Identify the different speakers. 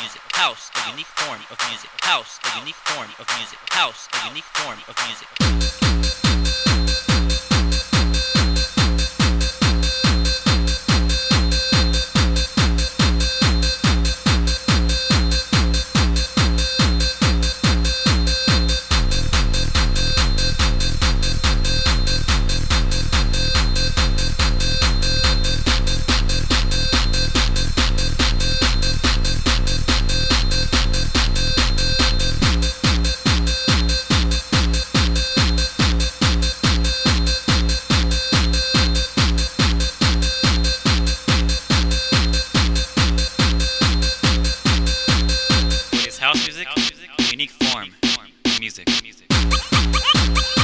Speaker 1: music. House, a unique form of music. House, a unique form of music. House, a unique form of music. House music, unique form, music. music.